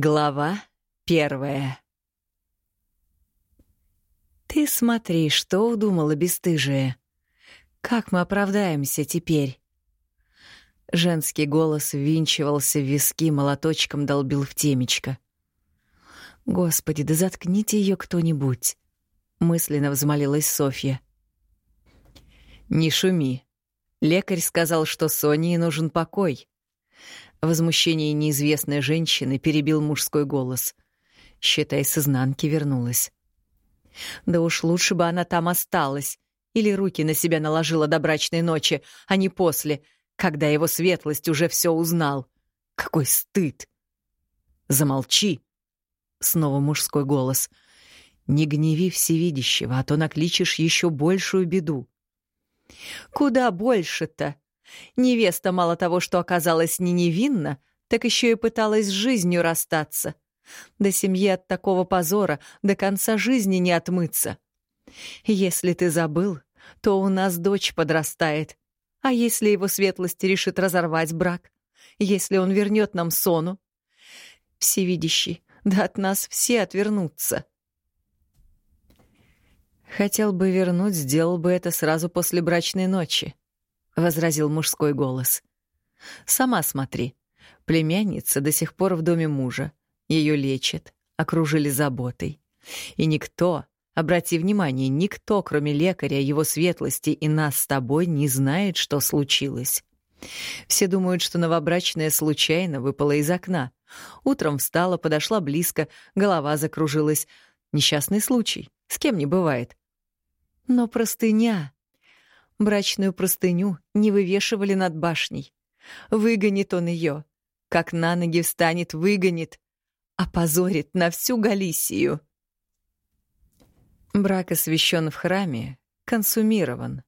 Глава первая «Ты смотри, что удумала бесстыжая. Как мы оправдаемся теперь?» Женский голос ввинчивался в виски, молоточком долбил в темечко. «Господи, да заткните ее кто-нибудь!» — мысленно взмолилась Софья. «Не шуми. Лекарь сказал, что Соне нужен покой». Возмущение неизвестной женщины перебил мужской голос. Считай, с изнанки вернулась. Да уж лучше бы она там осталась. Или руки на себя наложила до брачной ночи, а не после, когда его светлость уже все узнал. Какой стыд! Замолчи! Снова мужской голос. Не гневи всевидящего, а то накличешь еще большую беду. Куда больше-то? Невеста мало того, что оказалась не невинна, так еще и пыталась с жизнью расстаться. До семьи от такого позора до конца жизни не отмыться. Если ты забыл, то у нас дочь подрастает. А если его светлость решит разорвать брак? Если он вернет нам сону? Всевидящий, да от нас все отвернутся. Хотел бы вернуть, сделал бы это сразу после брачной ночи, — возразил мужской голос. Сама смотри. Племянница до сих пор в доме мужа. Ее лечат, окружили заботой. И никто, обрати внимание, никто, кроме лекаря, его светлости и нас с тобой, не знает, что случилось. Все думают, что новобрачная случайно выпала из окна. Утром встала, подошла близко, голова закружилась. Несчастный случай. С кем не бывает. Но простыня... Брачную простыню не вывешивали над башней. Выгонит он ее. Как на ноги встанет, выгонит опозорит на всю Галисию. Брак освящен в храме, консумирован.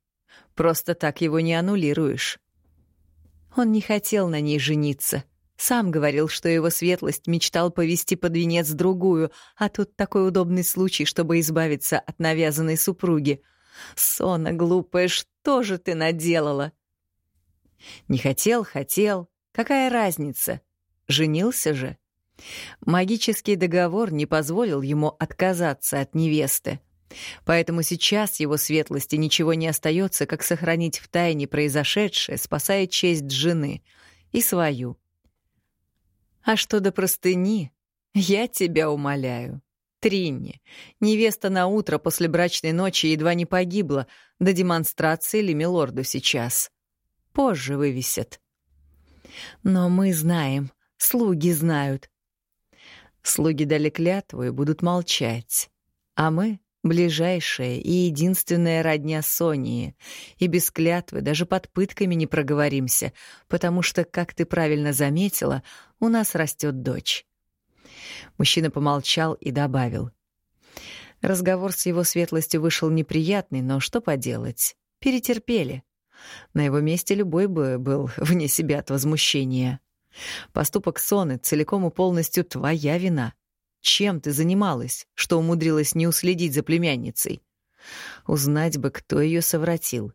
Просто так его не аннулируешь. Он не хотел на ней жениться. Сам говорил, что его светлость мечтал повести под венец другую, а тут такой удобный случай, чтобы избавиться от навязанной супруги. Сона, глупая, что же ты наделала? Не хотел, хотел. Какая разница? Женился же. Магический договор не позволил ему отказаться от невесты. Поэтому сейчас его светлости ничего не остается, как сохранить в тайне произошедшее, спасая честь жены и свою. А что до простыни, я тебя умоляю. Тринни, невеста на утро после брачной ночи едва не погибла, до демонстрации ли милорду сейчас. Позже вывесят. Но мы знаем, слуги знают, Слуги дали клятву и будут молчать. А мы — ближайшая и единственная родня Сонии, и без клятвы даже под пытками не проговоримся, потому что, как ты правильно заметила, у нас растет дочь. Мужчина помолчал и добавил. Разговор с его светлостью вышел неприятный, но что поделать? Перетерпели. На его месте любой бы был вне себя от возмущения. Поступок Соны целиком и полностью твоя вина. Чем ты занималась, что умудрилась не уследить за племянницей? Узнать бы, кто ее совратил.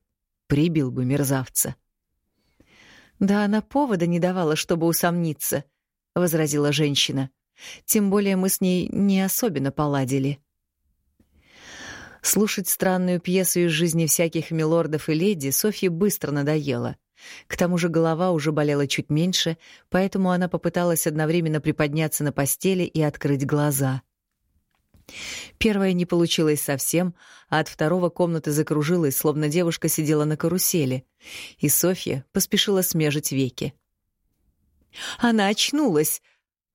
Прибил бы мерзавца. «Да она повода не давала, чтобы усомниться», — возразила женщина. «Тем более мы с ней не особенно поладили». Слушать странную пьесу из жизни всяких милордов и леди Софье быстро надоело. К тому же голова уже болела чуть меньше, поэтому она попыталась одновременно приподняться на постели и открыть глаза. Первое не получилось совсем, а от второго комната закружилась, словно девушка сидела на карусели, и Софья поспешила смежить веки. «Она очнулась!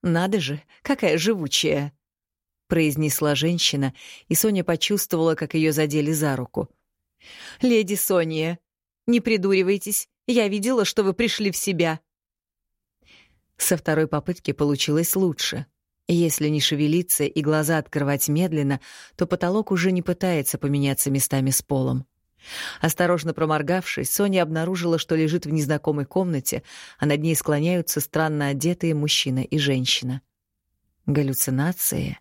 Надо же, какая живучая!» произнесла женщина, и Соня почувствовала, как ее задели за руку. «Леди Сония, не придуривайтесь, я видела, что вы пришли в себя». Со второй попытки получилось лучше. Если не шевелиться и глаза открывать медленно, то потолок уже не пытается поменяться местами с полом. Осторожно проморгавшись, Соня обнаружила, что лежит в незнакомой комнате, а над ней склоняются странно одетые мужчина и женщина. Галлюцинации?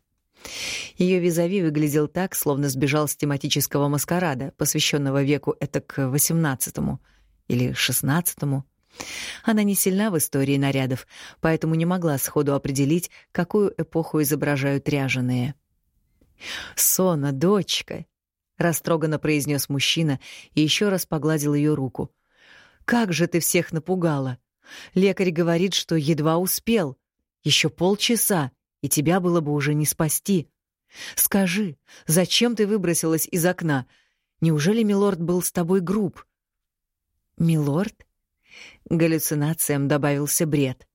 Ее визави выглядел так, словно сбежал с тематического маскарада, посвященного веку этак XVIII или XVI. Она не сильна в истории нарядов, поэтому не могла сходу определить, какую эпоху изображают ряженые. «Сона, дочка!» — растроганно произнес мужчина и еще раз погладил ее руку. «Как же ты всех напугала! Лекарь говорит, что едва успел. Еще полчаса, и тебя было бы уже не спасти. Скажи, зачем ты выбросилась из окна? Неужели милорд был с тобой груб?» «Милорд?» Галлюцинациям добавился бред.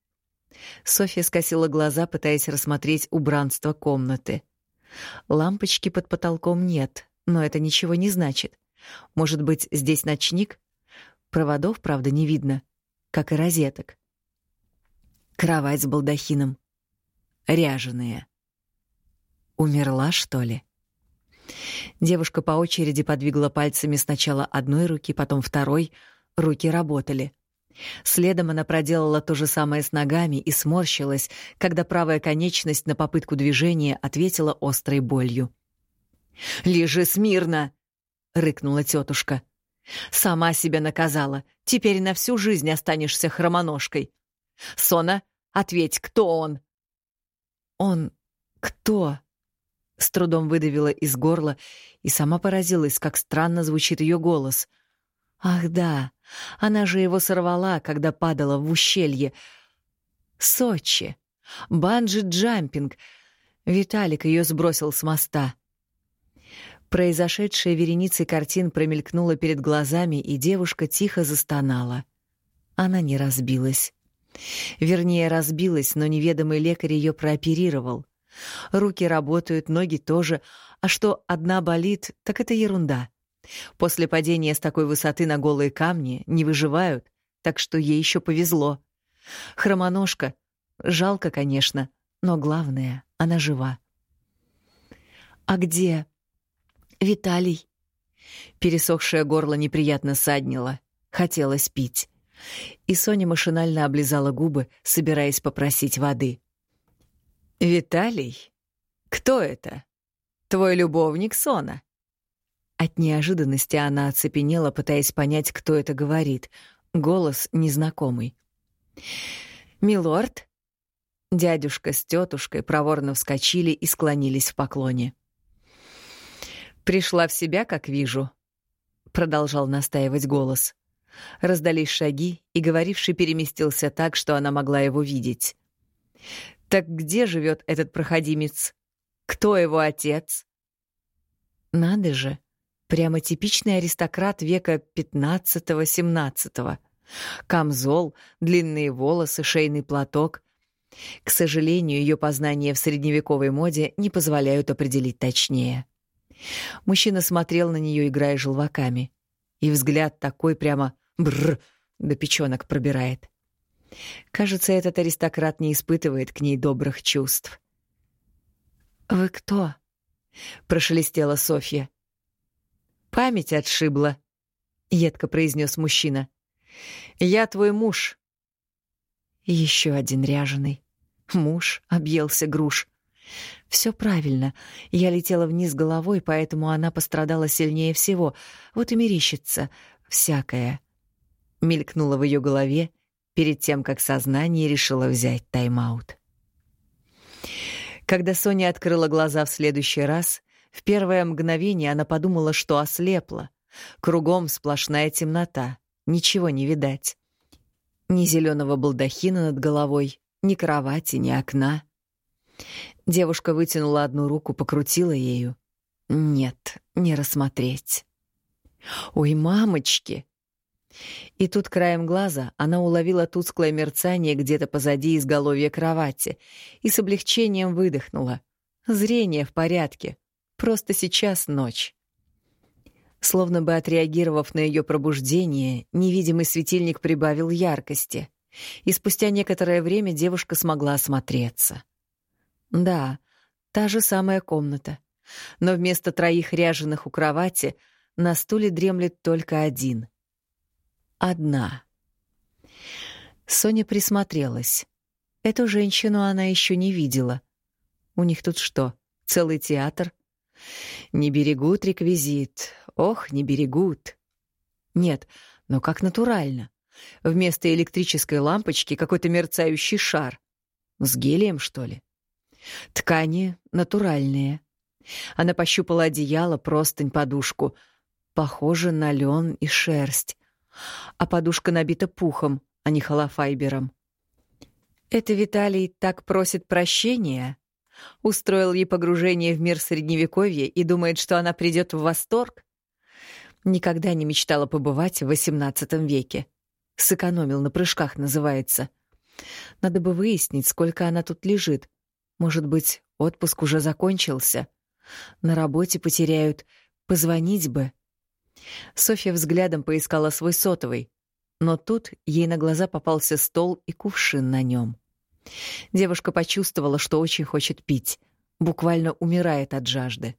Софья скосила глаза, пытаясь рассмотреть убранство комнаты. Лампочки под потолком нет, но это ничего не значит. Может быть, здесь ночник? Проводов, правда, не видно, как и розеток. Кровать с балдахином. Ряженая. Умерла, что ли? Девушка по очереди подвигала пальцами сначала одной руки, потом второй. Руки работали. Следом она проделала то же самое с ногами и сморщилась, когда правая конечность на попытку движения ответила острой болью. «Лежи смирно!» — рыкнула тетушка. «Сама себя наказала. Теперь на всю жизнь останешься хромоножкой. Сона, ответь, кто он?» «Он кто?» С трудом выдавила из горла и сама поразилась, как странно звучит ее голос. «Ах да, она же его сорвала, когда падала в ущелье. Сочи. Банджи-джампинг. Виталик ее сбросил с моста. Произошедшее вереницей картин промелькнуло перед глазами, и девушка тихо застонала. Она не разбилась. Вернее, разбилась, но неведомый лекарь ее прооперировал. Руки работают, ноги тоже, а что одна болит, так это ерунда. После падения с такой высоты на голые камни не выживают, так что ей еще повезло. Хромоножка. Жалко, конечно, но главное, она жива. «А где Виталий?» Пересохшее горло неприятно саднило. Хотелось пить. И Соня машинально облизала губы, собираясь попросить воды. «Виталий? Кто это? Твой любовник Сона?» От неожиданности она оцепенела, пытаясь понять, кто это говорит. Голос незнакомый. «Милорд?» Дядюшка с тетушкой проворно вскочили и склонились в поклоне. «Пришла в себя, как вижу», — продолжал настаивать голос. Раздались шаги, и говоривший переместился так, что она могла его видеть. «Так где живет этот проходимец? Кто его отец?» «Надо же!» Прямо типичный аристократ века XV-XVII. Камзол, длинные волосы, шейный платок. К сожалению, ее познания в средневековой моде не позволяют определить точнее. Мужчина смотрел на нее, играя желваками. И взгляд такой прямо бррр, до печенок пробирает. Кажется, этот аристократ не испытывает к ней добрых чувств. «Вы кто?» — прошелестела Софья. Память отшибла, едко произнес мужчина. Я твой муж. Еще один ряженый. Муж объелся груш. Все правильно. Я летела вниз головой, поэтому она пострадала сильнее всего. Вот и мерещится всякое. Мелькнуло в ее голове перед тем, как сознание решило взять тайм-аут. Когда Соня открыла глаза в следующий раз, в первое мгновение она подумала, что ослепла. Кругом сплошная темнота, ничего не видать. Ни зеленого балдахина над головой, ни кровати, ни окна. Девушка вытянула одну руку, покрутила ею. Нет, не рассмотреть. «Ой, мамочки!» И тут краем глаза она уловила тусклое мерцание где-то позади изголовья кровати и с облегчением выдохнула. Зрение в порядке. Просто сейчас ночь. Словно бы отреагировав на ее пробуждение, невидимый светильник прибавил яркости, и спустя некоторое время девушка смогла осмотреться. Да, та же самая комната, но вместо троих ряженых у кровати на стуле дремлет только один. Одна. Соня присмотрелась. Эту женщину она еще не видела. У них тут что, целый театр — не берегут реквизит. Ох, не берегут. Нет, но как натурально. Вместо электрической лампочки какой-то мерцающий шар. С гелием, что ли? Ткани натуральные. Она пощупала одеяло, простынь, подушку. Похоже на лен и шерсть. А подушка набита пухом, а не холофайбером. Это Виталий так просит прощения? Устроил ей погружение в мир Средневековья и думает, что она придет в восторг? Никогда не мечтала побывать в XVIII веке. Сэкономил на прыжках, называется. Надо бы выяснить, сколько она тут лежит. Может быть, отпуск уже закончился. На работе потеряют. Позвонить бы. Софья взглядом поискала свой сотовый. Но тут ей на глаза попался стол и кувшин на нем. Девушка почувствовала, что очень хочет пить. Буквально умирает от жажды.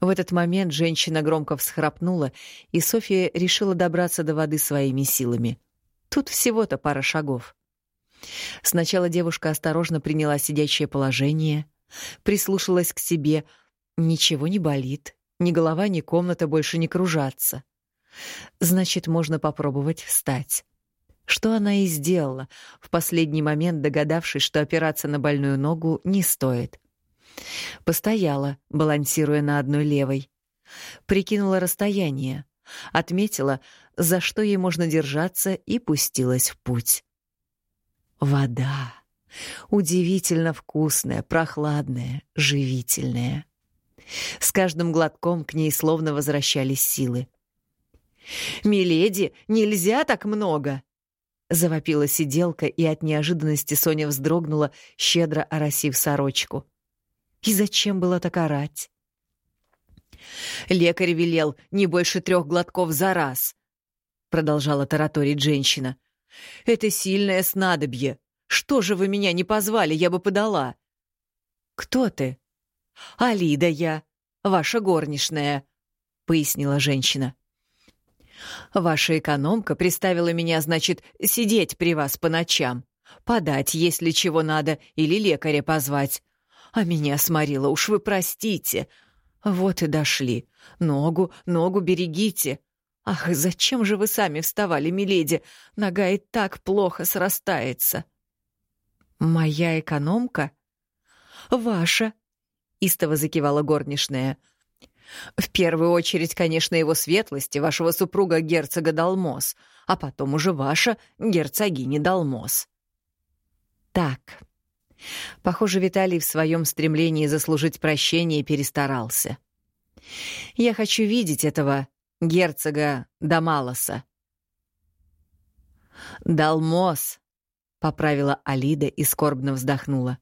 В этот момент женщина громко всхрапнула, и Софья решила добраться до воды своими силами. Тут всего-то пара шагов. Сначала девушка осторожно приняла сидячее положение, прислушалась к себе. Ничего не болит, ни голова, ни комната больше не кружатся. Значит, можно попробовать встать. Что она и сделала, в последний момент догадавшись, что опираться на больную ногу не стоит. Постояла, балансируя на одной левой. Прикинула расстояние, отметила, за что ей можно держаться, и пустилась в путь. Вода. Удивительно вкусная, прохладная, живительная. С каждым глотком к ней словно возвращались силы. «Миледи, нельзя так много!» Завопила сиделка, и от неожиданности Соня вздрогнула, щедро оросив сорочку. И зачем было так орать? «Лекарь велел не больше трех глотков за раз», — продолжала тараторить женщина. Это сильное снадобье. Что же вы меня не позвали, я бы подала. Кто ты? Алида я, ваша горничная, пояснила женщина. Ваша экономка приставила меня, значит, сидеть при вас по ночам, подать, если чего надо, или лекаря позвать. А меня сморила, уж вы простите. Вот и дошли. Ногу, ногу берегите. «Ах, зачем же вы сами вставали, миледи? Нога и так плохо срастается». «Моя экономка?» «Ваша», — истово закивала горничная. «В первую очередь, конечно, его светлости, вашего супруга герцога Далмос, а потом уже ваша герцогиня Далмос». «Так». Похоже, Виталий в своем стремлении заслужить прощение перестарался. «Я хочу видеть этого герцога Дамалоса. «Далмос», — поправила Алида и скорбно вздохнула.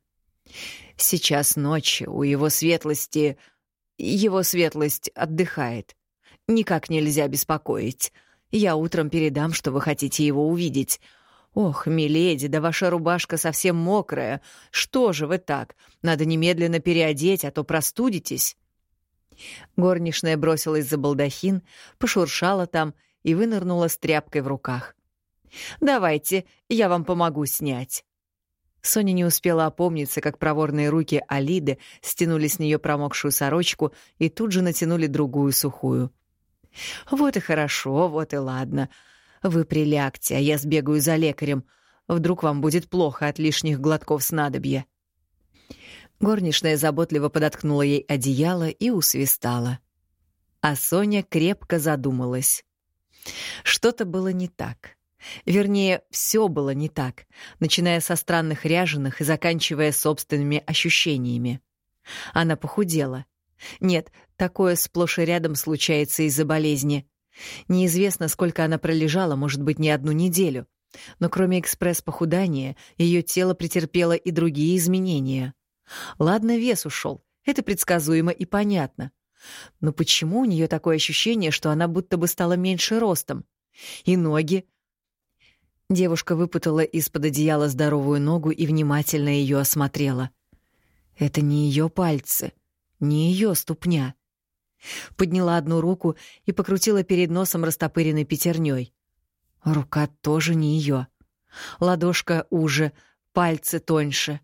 «Сейчас ночь, у его светлости... Его светлость отдыхает. Никак нельзя беспокоить. Я утром передам, что вы хотите его увидеть. Ох, миледи, да ваша рубашка совсем мокрая. Что же вы так? Надо немедленно переодеть, а то простудитесь». Горничная бросилась за балдахин, пошуршала там и вынырнула с тряпкой в руках. «Давайте, я вам помогу снять». Соня не успела опомниться, как проворные руки Алиды стянули с нее промокшую сорочку и тут же натянули другую сухую. «Вот и хорошо, вот и ладно. Вы прилягте, а я сбегаю за лекарем. Вдруг вам будет плохо от лишних глотков снадобья». Горничная заботливо подоткнула ей одеяло и усвистала. А Соня крепко задумалась. Что-то было не так. Вернее, все было не так, начиная со странных ряженых и заканчивая собственными ощущениями. Она похудела. Нет, такое сплошь и рядом случается из-за болезни. Неизвестно, сколько она пролежала, может быть, не одну неделю. Но кроме экспресс-похудания, ее тело претерпело и другие изменения. Ладно, вес ушел, это предсказуемо и понятно. Но почему у нее такое ощущение, что она будто бы стала меньше ростом? И ноги? Девушка выпутала из-под одеяла здоровую ногу и внимательно ее осмотрела. Это не ее пальцы, не ее ступня. Подняла одну руку и покрутила перед носом растопыренной пятерней. Рука тоже не ее. Ладошка уже, пальцы тоньше.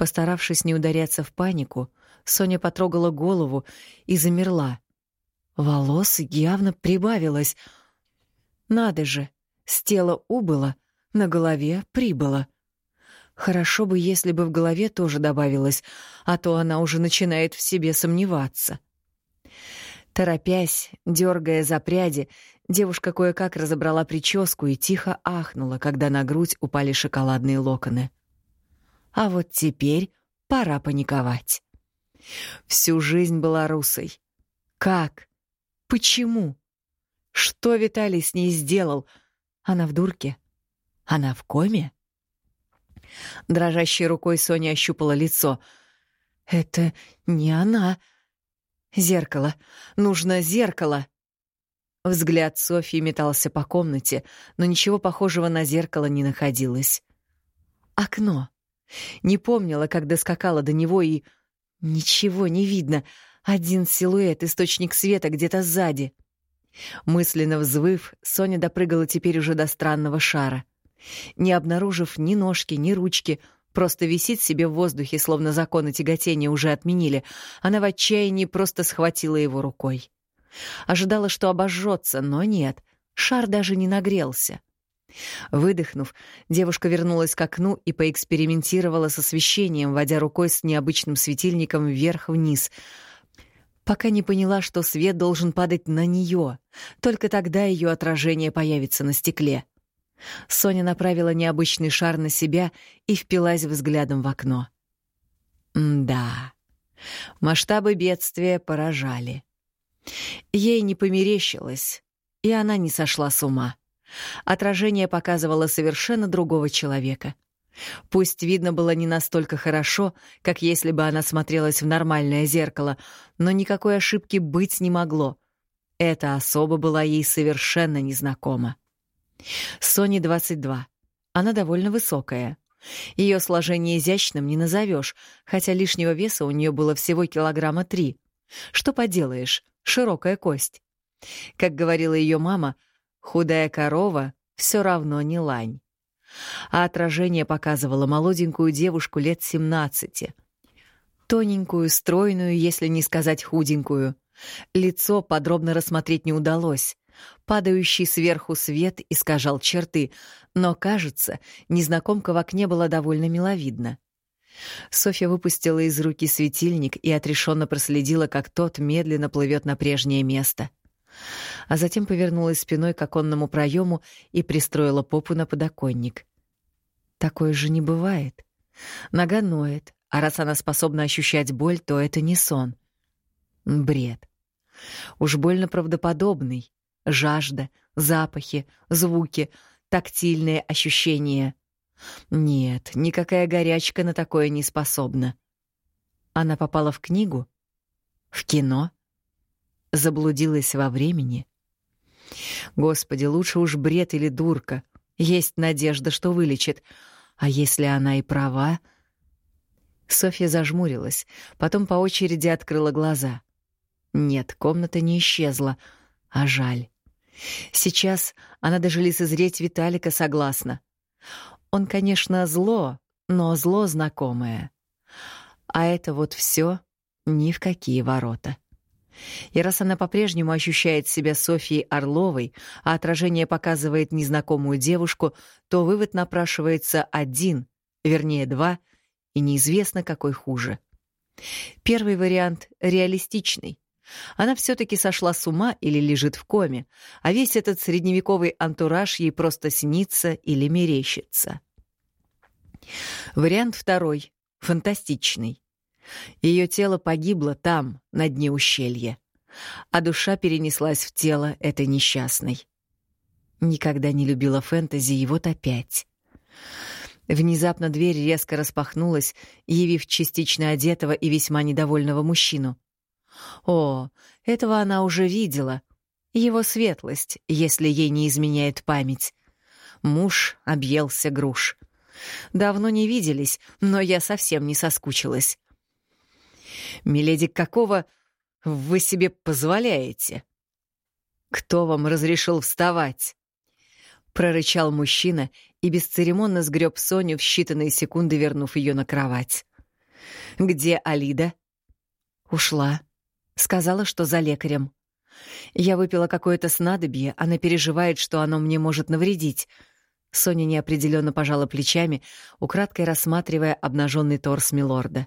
Постаравшись не ударяться в панику, Соня потрогала голову и замерла. Волос явно прибавилось. Надо же, С тела убыло, на голове прибыло. Хорошо бы, если бы в голове тоже добавилось, а то она уже начинает в себе сомневаться. Торопясь, дергая за пряди, девушка кое-как разобрала прическу и тихо ахнула, когда на грудь упали шоколадные локоны. А вот теперь пора паниковать. Всю жизнь была русой. Как? Почему? Что Виталий с ней сделал? Она в дурке? Она в коме? Дрожащей рукой Соня ощупала лицо. «Это не она. Зеркало. Нужно зеркало». Взгляд Софьи метался по комнате, но ничего похожего на зеркало не находилось. Окно. Не помнила, когда скакала до него, и... Ничего не видно. Один силуэт, источник света где-то сзади. Мысленно взвыв, Соня допрыгала теперь уже до странного шара. Не обнаружив ни ножки, ни ручки, просто висит себе в воздухе, словно законы тяготения уже отменили, она в отчаянии просто схватила его рукой. Ожидала, что обожжется, но нет, шар даже не нагрелся. Выдохнув, девушка вернулась к окну и поэкспериментировала с освещением, водя рукой с необычным светильником вверх-вниз, пока не поняла, что свет должен падать на нее. Только тогда ее отражение появится на стекле. Соня направила необычный шар на себя и впилась взглядом в окно. да, масштабы бедствия поражали. Ей не померещилось, и она не сошла с ума. Отражение показывало совершенно другого человека. Пусть видно было не настолько хорошо, как если бы она смотрелась в нормальное зеркало, но никакой ошибки быть не могло. Эта особа была ей совершенно незнакома. Соне 22. Она довольно высокая. Ее сложение изящным не назовешь, хотя лишнего веса у нее было всего килограмма три. Что поделаешь, широкая кость. Как говорила ее мама, худая корова все равно не лань. А отражение показывало молоденькую девушку лет 17. Тоненькую, стройную, если не сказать худенькую. Лицо подробно рассмотреть не удалось. Падающий сверху свет искажал черты, но, кажется, незнакомка в окне была довольно миловидна. Софья выпустила из руки светильник и отрешенно проследила, как тот медленно плывет на прежнее место. А затем повернулась спиной к оконному проему и пристроила попу на подоконник. Такое же не бывает. Нога ноет, а раз она способна ощущать боль, то это не сон. Бред. Уж больно правдоподобный жажда, запахи, звуки, тактильные ощущения. Нет, никакая горячка на такое не способна. Она попала в книгу? В кино? Заблудилась во времени? Господи, лучше уж бред или дурка. Есть надежда, что вылечит. А если она и права? Софья зажмурилась, потом по очереди открыла глаза. Нет, комната не исчезла, а жаль. Сейчас она даже лицезреть Виталика согласна. Он, конечно, зло, но зло знакомое. А это вот все ни в какие ворота. И раз она по-прежнему ощущает себя Софьей Орловой, а отражение показывает незнакомую девушку, то вывод напрашивается один, вернее два, и неизвестно, какой хуже. Первый вариант реалистичный. Она все-таки сошла с ума или лежит в коме, а весь этот средневековый антураж ей просто снится или мерещится. Вариант второй — фантастичный. Ее тело погибло там, на дне ущелья, а душа перенеслась в тело этой несчастной. Никогда не любила фэнтези, и вот опять. Внезапно дверь резко распахнулась, явив частично одетого и весьма недовольного мужчину. О, этого она уже видела. Его светлость, если ей не изменяет память. Муж объелся груш. Давно не виделись, но я совсем не соскучилась. «Миледи, какого вы себе позволяете?» «Кто вам разрешил вставать?» Прорычал мужчина и бесцеремонно сгреб Соню в считанные секунды, вернув ее на кровать. «Где Алида?» «Ушла», Сказала, что за лекарем. Я выпила какое-то снадобье, она переживает, что оно мне может навредить. Соня неопределенно пожала плечами, украдкой рассматривая обнаженный торс милорда.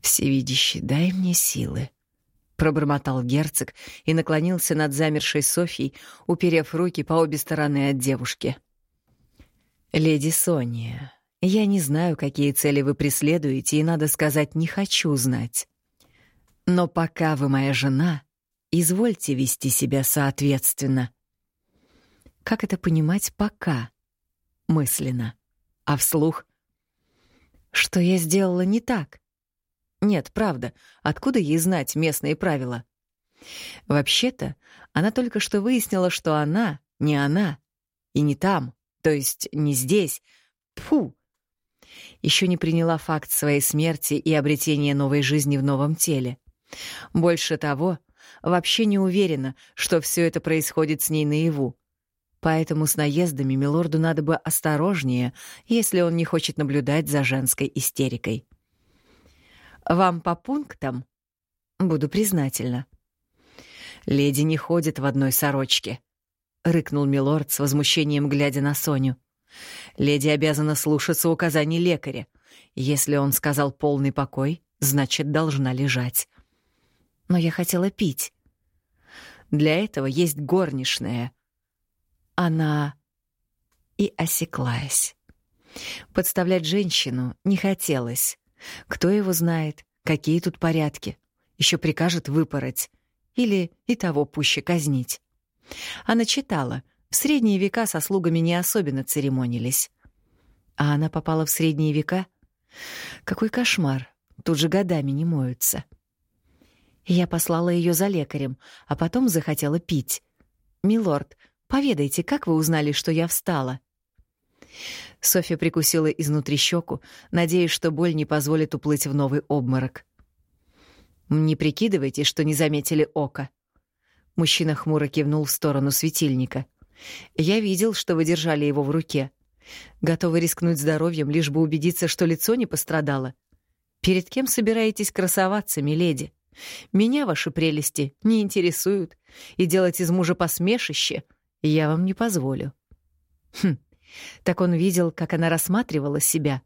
«Всевидящий, дай мне силы», — пробормотал герцог и наклонился над замершей Софьей, уперев руки по обе стороны от девушки. «Леди Соня, я не знаю, какие цели вы преследуете, и, надо сказать, не хочу знать. Но пока вы моя жена, извольте вести себя соответственно. Как это понимать «пока»? Мысленно. А вслух? Что я сделала не так? Нет, правда, откуда ей знать местные правила? Вообще-то, она только что выяснила, что она не она, и не там, то есть не здесь. Фу! Еще не приняла факт своей смерти и обретения новой жизни в новом теле. Больше того, вообще не уверена, что все это происходит с ней наяву. Поэтому с наездами милорду надо бы осторожнее, если он не хочет наблюдать за женской истерикой. «Вам по пунктам?» «Буду признательна». «Леди не ходит в одной сорочке», — рыкнул милорд с возмущением, глядя на Соню. «Леди обязана слушаться указаний лекаря. Если он сказал полный покой, значит, должна лежать но я хотела пить. Для этого есть горничная. Она и осеклась. Подставлять женщину не хотелось. Кто его знает, какие тут порядки. Еще прикажет выпороть. Или и того пуще казнить. Она читала. В средние века со слугами не особенно церемонились. А она попала в средние века? Какой кошмар. Тут же годами не моются. — я послала ее за лекарем, а потом захотела пить. «Милорд, поведайте, как вы узнали, что я встала?» Софья прикусила изнутри щеку, надеясь, что боль не позволит уплыть в новый обморок. «Не прикидывайте, что не заметили ока». Мужчина хмуро кивнул в сторону светильника. «Я видел, что вы держали его в руке. Готовы рискнуть здоровьем, лишь бы убедиться, что лицо не пострадало. Перед кем собираетесь красоваться, миледи?» Меня ваши прелести не интересуют, и делать из мужа посмешище я вам не позволю. Хм, так он видел, как она рассматривала себя.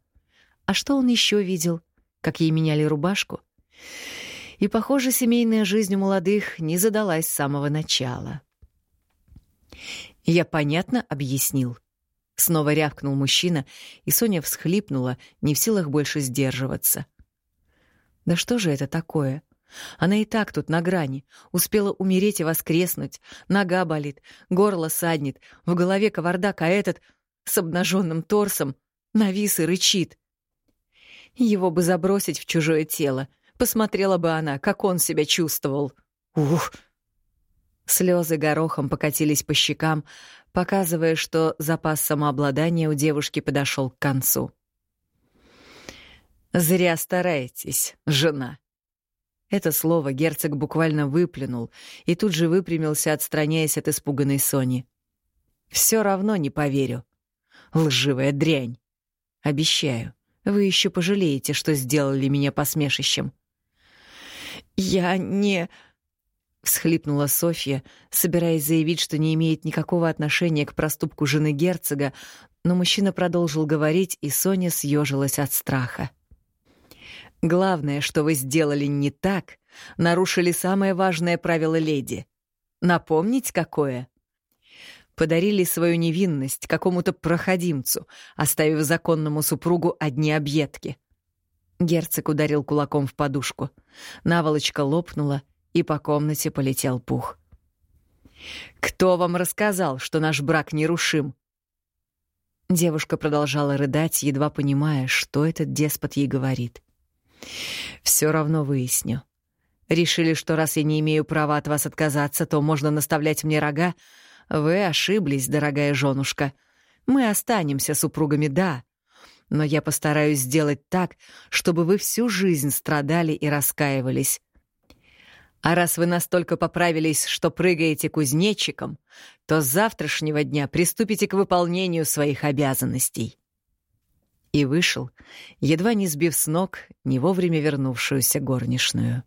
А что он еще видел? Как ей меняли рубашку? И, похоже, семейная жизнь у молодых не задалась с самого начала. Я понятно объяснил. Снова рявкнул мужчина, и Соня всхлипнула, не в силах больше сдерживаться. Да что же это такое? Она и так тут на грани. Успела умереть и воскреснуть. Нога болит, горло саднет, в голове кавардак, а этот с обнаженным торсом навис и рычит. Его бы забросить в чужое тело. Посмотрела бы она, как он себя чувствовал. Ух! Слезы горохом покатились по щекам, показывая, что запас самообладания у девушки подошел к концу. «Зря стараетесь, жена», это слово герцог буквально выплюнул и тут же выпрямился, отстраняясь от испуганной Сони. «Все равно не поверю. Лживая дрянь. Обещаю, вы еще пожалеете, что сделали меня посмешищем». «Я не...» — всхлипнула Софья, собираясь заявить, что не имеет никакого отношения к проступку жены герцога, но мужчина продолжил говорить, и Соня съежилась от страха. Главное, что вы сделали не так, нарушили самое важное правило леди. Напомнить какое? Подарили свою невинность какому-то проходимцу, оставив законному супругу одни объедки. Герцог ударил кулаком в подушку. Наволочка лопнула, и по комнате полетел пух. «Кто вам рассказал, что наш брак нерушим?» Девушка продолжала рыдать, едва понимая, что этот деспот ей говорит. Все равно выясню. Решили, что раз я не имею права от вас отказаться, то можно наставлять мне рога? Вы ошиблись, дорогая женушка. Мы останемся супругами, да. Но я постараюсь сделать так, чтобы вы всю жизнь страдали и раскаивались. А раз вы настолько поправились, что прыгаете кузнечиком, то с завтрашнего дня приступите к выполнению своих обязанностей и вышел, едва не сбив с ног не вовремя вернувшуюся горничную.